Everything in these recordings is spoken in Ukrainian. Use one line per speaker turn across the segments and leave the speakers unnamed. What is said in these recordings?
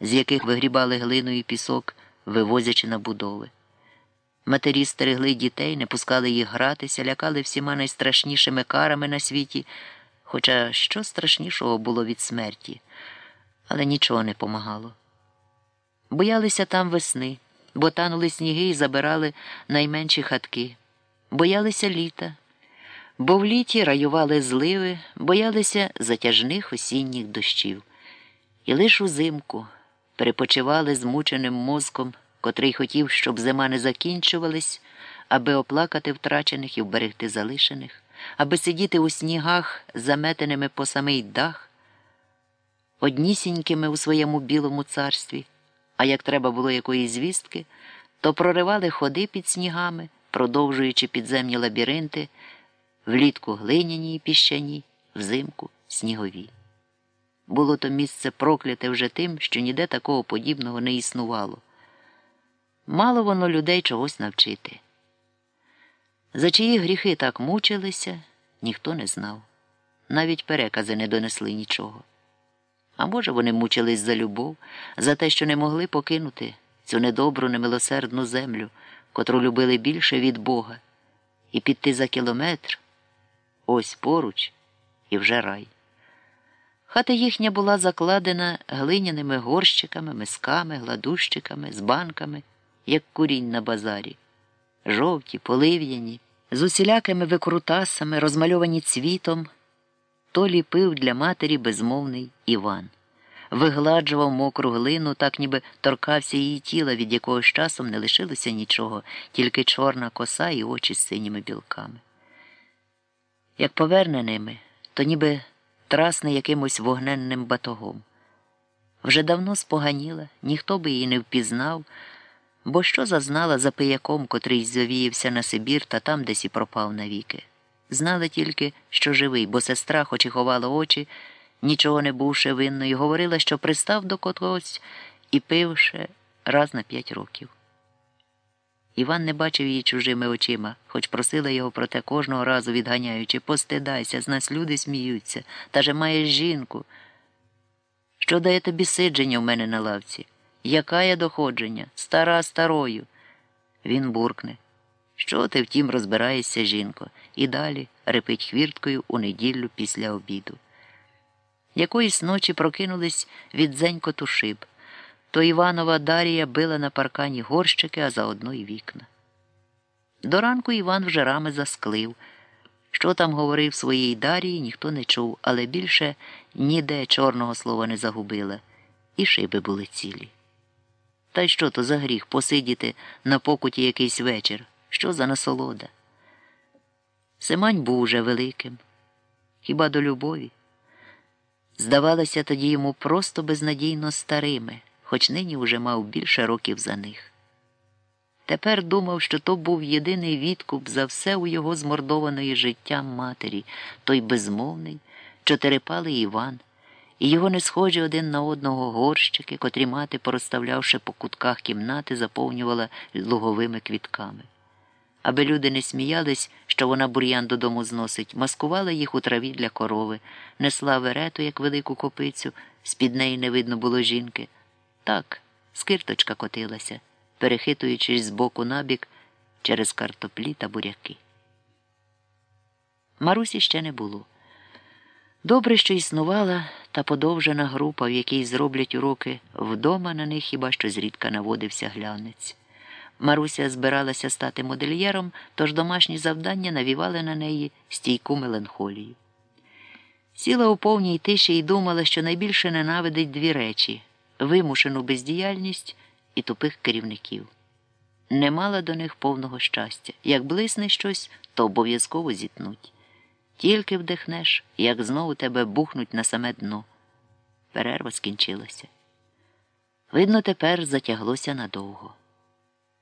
з яких вигрібали глину і пісок, вивозячи на будови. Матері стерегли дітей, не пускали їх гратися, лякали всіма найстрашнішими карами на світі, хоча що страшнішого було від смерті, але нічого не помагало. Боялися там весни, бо танули сніги і забирали найменші хатки, боялися літа, бо в літі раювали зливи, боялися затяжних осінніх дощів. І лиш узимку перепочивали змученим мозком, котрий хотів, щоб зима не закінчувалась, аби оплакати втрачених і вберегти залишених, аби сидіти у снігах, заметеними по самий дах, однісінькими у своєму білому царстві, а як треба було якоїсь звістки, то проривали ходи під снігами, продовжуючи підземні лабіринти, влітку глиняні і піщані, взимку снігові. Було то місце прокляте вже тим, що ніде такого подібного не існувало. Мало воно людей чогось навчити. За чиї гріхи так мучилися, ніхто не знав. Навіть перекази не донесли нічого. А може, вони мучились за любов, за те, що не могли покинути цю недобру, немилосердну землю, котру любили більше від Бога, і піти за кілометр ось поруч і вже рай. Хата їхня була закладена глиняними горщиками, мисками, гладущиками, з банками, як курінь на базарі, жовті, полив'яні, з усілякими викрутасами, розмальовані цвітом, то ліпив для матері безмовний Іван. Вигладжував мокру глину, так ніби торкався її тіла, від якого з часом не лишилося нічого, тільки чорна коса і очі з синіми білками. Як поверне ними, то ніби трасне якимось вогненним батогом. Вже давно споганіла, ніхто би її не впізнав, бо що зазнала за пияком, котрий завіявся на Сибір та там десь і пропав навіки. Знала тільки, що живий, бо сестра, хоч і ховала очі, нічого не бувши винною, говорила, що пристав до когось і пивши раз на п'ять років. Іван не бачив її чужими очима, хоч просила його про те кожного разу відганяючи постидайся, з нас люди сміються, та же маєш жінку. Що дає тобі сидження в мене на лавці? Яка є доходження? Стара старою. Він буркне. Що ти втім розбираєшся, жінко, і далі репить хвірткою у неділю після обіду. Якоїсь ночі прокинулись від зенькоту шиб то Іванова Дарія била на паркані горщики, а заодно й вікна. До ранку Іван вже рами засклив. Що там говорив своїй Дарії, ніхто не чув, але більше ніде чорного слова не загубила, і шиби були цілі. Та й що то за гріх посидіти на покуті якийсь вечір? Що за насолода? Семань був уже великим, хіба до любові? Здавалося тоді йому просто безнадійно старими хоч нині уже мав більше років за них. Тепер думав, що то був єдиний відкуп за все у його змордованої життям матері, той безмовний, чотирипалий Іван, і його не схожі один на одного горщики, котрі мати, порозставлявши по кутках кімнати, заповнювала луговими квітками. Аби люди не сміялись, що вона бур'ян додому зносить, маскувала їх у траві для корови, несла верету, як велику копицю, з під неї не видно було жінки. Так, скирточка котилася, перехитуючись з боку на бік через картоплі та буряки. Марусі ще не було. Добре, що існувала та подовжена група, в якій зроблять уроки вдома на них хіба що зрідка наводився глянець. Маруся збиралася стати модельєром, тож домашні завдання навівали на неї стійку меланхолію. Сіла у повній тиші і думала, що найбільше ненавидить дві речі вимушену бездіяльність і тупих керівників. Не мала до них повного щастя. Як блисне щось, то обов'язково зітнуть. Тільки вдихнеш, як знову тебе бухнуть на саме дно. Перерва скінчилася. Видно, тепер затяглося надовго.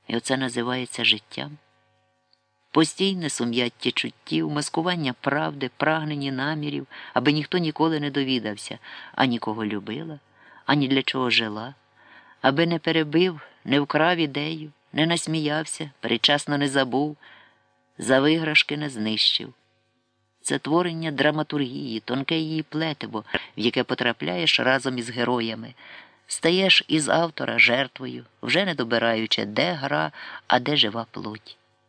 І оце називається життям. Постійне сум'яття чуттів, маскування правди, прагнені намірів, аби ніхто ніколи не довідався, а нікого любила ані для чого жила, аби не перебив, не вкрав ідею, не насміявся, передчасно не забув, за виграшки не знищив. Це творення драматургії, тонке її плетиво, в яке потрапляєш разом із героями, стаєш із автора жертвою, вже не добираючи, де гра, а де жива плоть.